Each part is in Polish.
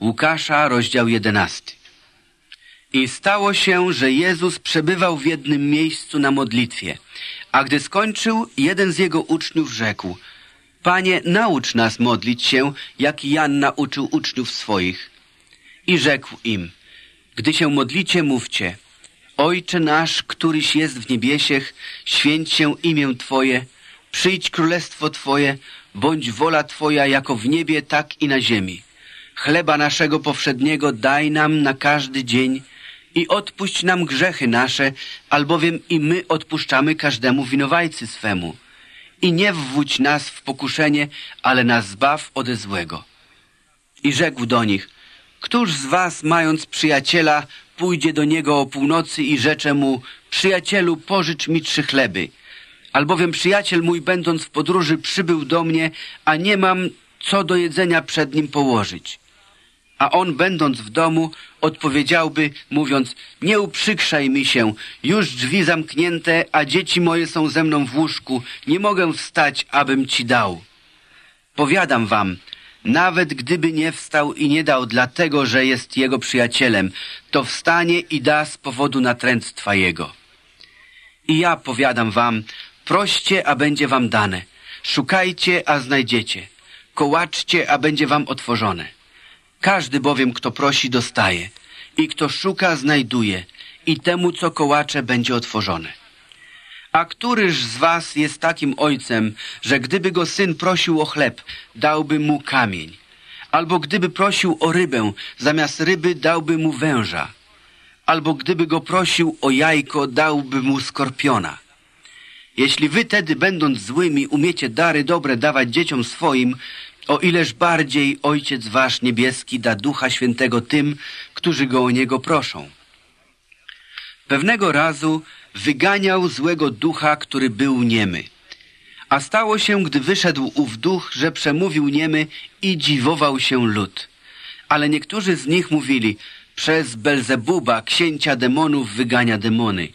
Łukasza, rozdział 11. I stało się, że Jezus przebywał w jednym miejscu na modlitwie, a gdy skończył, jeden z jego uczniów rzekł, Panie, naucz nas modlić się, jak Jan nauczył uczniów swoich. I rzekł im, gdy się modlicie, mówcie, Ojcze nasz, któryś jest w niebiesiech, święć się imię Twoje, przyjdź królestwo Twoje, bądź wola Twoja jako w niebie, tak i na ziemi. Chleba naszego powszedniego daj nam na każdy dzień i odpuść nam grzechy nasze, albowiem i my odpuszczamy każdemu winowajcy swemu. I nie wwódź nas w pokuszenie, ale nas zbaw ode złego. I rzekł do nich, Któż z was, mając przyjaciela, pójdzie do niego o północy i rzecze mu, przyjacielu, pożycz mi trzy chleby. Albowiem przyjaciel mój, będąc w podróży, przybył do mnie, a nie mam co do jedzenia przed nim położyć. A on, będąc w domu, odpowiedziałby, mówiąc, nie uprzykrzaj mi się, już drzwi zamknięte, a dzieci moje są ze mną w łóżku, nie mogę wstać, abym ci dał. Powiadam wam, nawet gdyby nie wstał i nie dał dlatego, że jest jego przyjacielem, to wstanie i da z powodu natręctwa jego. I ja powiadam wam, proście, a będzie wam dane. Szukajcie, a znajdziecie. Kołaczcie, a będzie wam otworzone. Każdy bowiem, kto prosi, dostaje. I kto szuka, znajduje. I temu, co kołacze, będzie otworzone. A któryż z was jest takim ojcem, że gdyby go syn prosił o chleb, dałby mu kamień? Albo gdyby prosił o rybę, zamiast ryby dałby mu węża? Albo gdyby go prosił o jajko, dałby mu skorpiona? Jeśli wy tedy, będąc złymi, umiecie dary dobre dawać dzieciom swoim, o ileż bardziej Ojciec Wasz Niebieski da Ducha Świętego tym, którzy Go o Niego proszą. Pewnego razu wyganiał złego ducha, który był niemy. A stało się, gdy wyszedł ów duch, że przemówił niemy i dziwował się lud. Ale niektórzy z nich mówili, przez Belzebuba, księcia demonów, wygania demony.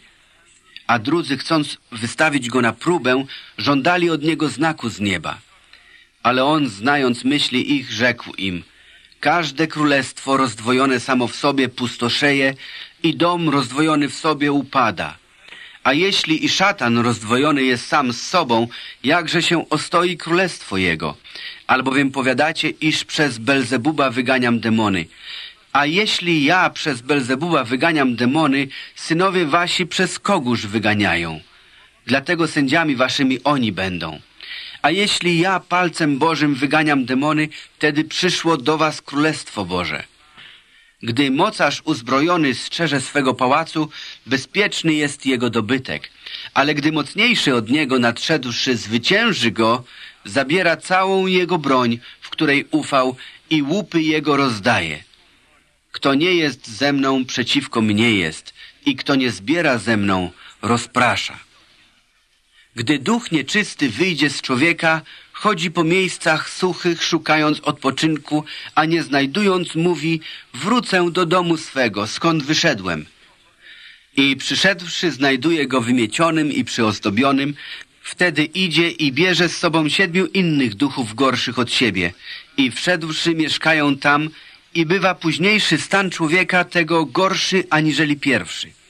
A drudzy, chcąc wystawić go na próbę, żądali od niego znaku z nieba. Ale on, znając myśli ich, rzekł im, każde królestwo rozdwojone samo w sobie pustoszeje i dom rozdwojony w sobie upada. A jeśli i szatan rozdwojony jest sam z sobą, jakże się ostoi królestwo jego? Albowiem powiadacie, iż przez Belzebuba wyganiam demony. A jeśli ja przez Belzebuba wyganiam demony, synowie wasi przez kogóż wyganiają? Dlatego sędziami waszymi oni będą. A jeśli ja palcem Bożym wyganiam demony, wtedy przyszło do was Królestwo Boże. Gdy mocarz uzbrojony strzeże swego pałacu, bezpieczny jest jego dobytek. Ale gdy mocniejszy od niego nadszedłszy zwycięży go, zabiera całą jego broń, w której ufał i łupy jego rozdaje. Kto nie jest ze mną, przeciwko mnie jest i kto nie zbiera ze mną, rozprasza. Gdy duch nieczysty wyjdzie z człowieka, chodzi po miejscach suchych, szukając odpoczynku, a nie znajdując, mówi, wrócę do domu swego, skąd wyszedłem. I przyszedłszy, znajduje go wymiecionym i przyozdobionym, wtedy idzie i bierze z sobą siedmiu innych duchów gorszych od siebie i wszedłszy mieszkają tam i bywa późniejszy stan człowieka tego gorszy aniżeli pierwszy.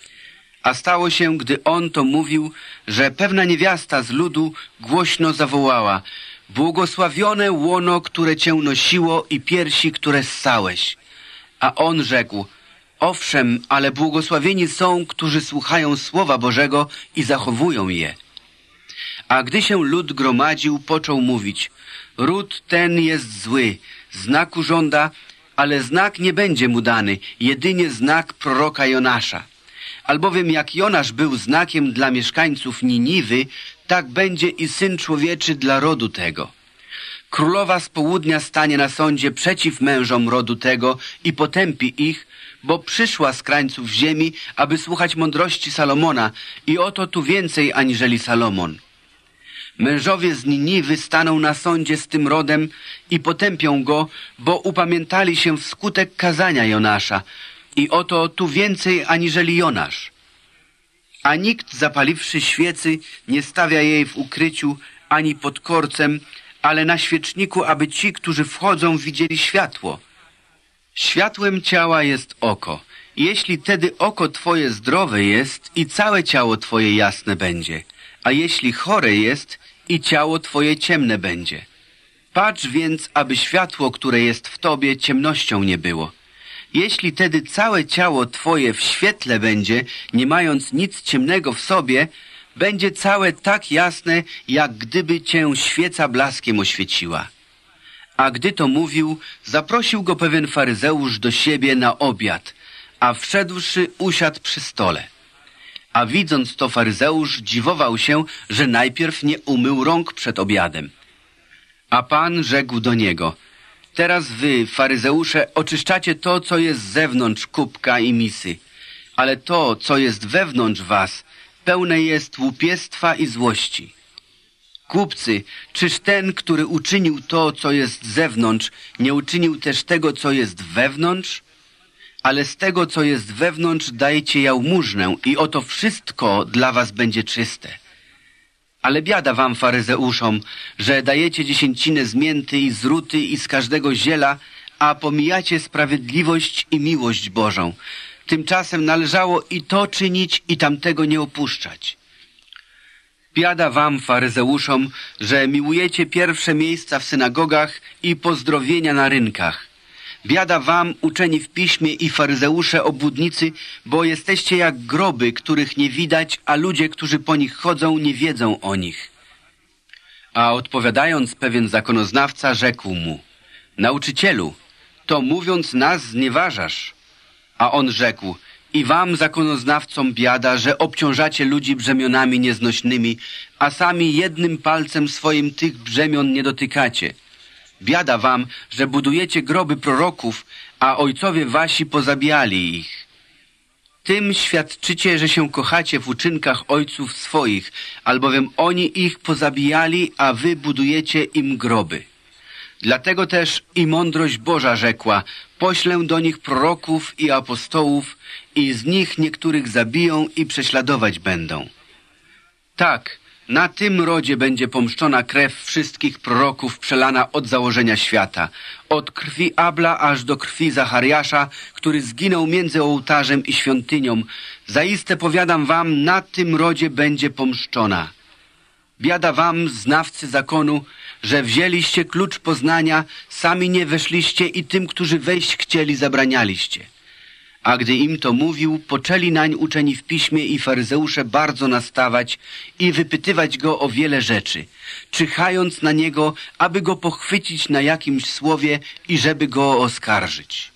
A stało się, gdy on to mówił, że pewna niewiasta z ludu głośno zawołała Błogosławione łono, które cię nosiło i piersi, które ssałeś. A on rzekł Owszem, ale błogosławieni są, którzy słuchają Słowa Bożego i zachowują je. A gdy się lud gromadził, począł mówić Ród ten jest zły, znaku żąda, ale znak nie będzie mu dany, jedynie znak proroka Jonasza. Albowiem jak Jonasz był znakiem dla mieszkańców Niniwy, tak będzie i Syn Człowieczy dla rodu tego. Królowa z południa stanie na sądzie przeciw mężom rodu tego i potępi ich, bo przyszła z krańców ziemi, aby słuchać mądrości Salomona i oto tu więcej aniżeli Salomon. Mężowie z Niniwy staną na sądzie z tym rodem i potępią go, bo upamiętali się wskutek kazania Jonasza, i oto tu więcej aniżeli Jonasz. A nikt zapaliwszy świecy nie stawia jej w ukryciu ani pod korcem, ale na świeczniku, aby ci, którzy wchodzą, widzieli światło. Światłem ciała jest oko. Jeśli tedy oko twoje zdrowe jest i całe ciało twoje jasne będzie, a jeśli chore jest i ciało twoje ciemne będzie. Patrz więc, aby światło, które jest w tobie, ciemnością nie było. Jeśli tedy całe ciało twoje w świetle będzie, nie mając nic ciemnego w sobie, będzie całe tak jasne, jak gdyby cię świeca blaskiem oświeciła. A gdy to mówił, zaprosił go pewien faryzeusz do siebie na obiad, a wszedłszy usiadł przy stole. A widząc to faryzeusz dziwował się, że najpierw nie umył rąk przed obiadem. A Pan rzekł do niego, teraz wy, faryzeusze, oczyszczacie to, co jest z zewnątrz kubka i misy, ale to, co jest wewnątrz was, pełne jest łupiestwa i złości. Kupcy, czyż ten, który uczynił to, co jest z zewnątrz, nie uczynił też tego, co jest wewnątrz? Ale z tego, co jest wewnątrz, dajcie jałmużnę i oto wszystko dla was będzie czyste. Ale biada wam, faryzeuszom, że dajecie dziesięcinę z mięty i z ruty i z każdego ziela, a pomijacie sprawiedliwość i miłość Bożą. Tymczasem należało i to czynić, i tamtego nie opuszczać. Biada wam, faryzeuszom, że miłujecie pierwsze miejsca w synagogach i pozdrowienia na rynkach. Biada wam, uczeni w piśmie i faryzeusze obłudnicy, bo jesteście jak groby, których nie widać, a ludzie, którzy po nich chodzą, nie wiedzą o nich. A odpowiadając pewien zakonoznawca, rzekł mu, Nauczycielu, to mówiąc nas znieważasz. A on rzekł, i wam, zakonoznawcom, biada, że obciążacie ludzi brzemionami nieznośnymi, a sami jednym palcem swoim tych brzemion nie dotykacie. Biada wam, że budujecie groby proroków, a ojcowie wasi pozabijali ich. Tym świadczycie, że się kochacie w uczynkach ojców swoich, albowiem oni ich pozabijali, a wy budujecie im groby. Dlatego też i mądrość Boża rzekła, poślę do nich proroków i apostołów i z nich niektórych zabiją i prześladować będą. Tak, na tym rodzie będzie pomszczona krew wszystkich proroków przelana od założenia świata, od krwi Abla aż do krwi Zachariasza, który zginął między ołtarzem i świątynią. Zaiste powiadam wam, na tym rodzie będzie pomszczona. Biada wam, znawcy zakonu, że wzięliście klucz poznania, sami nie weszliście i tym, którzy wejść chcieli, zabranialiście. A gdy im to mówił, poczęli nań uczeni w piśmie i faryzeusze bardzo nastawać i wypytywać go o wiele rzeczy, czyhając na niego, aby go pochwycić na jakimś słowie i żeby go oskarżyć.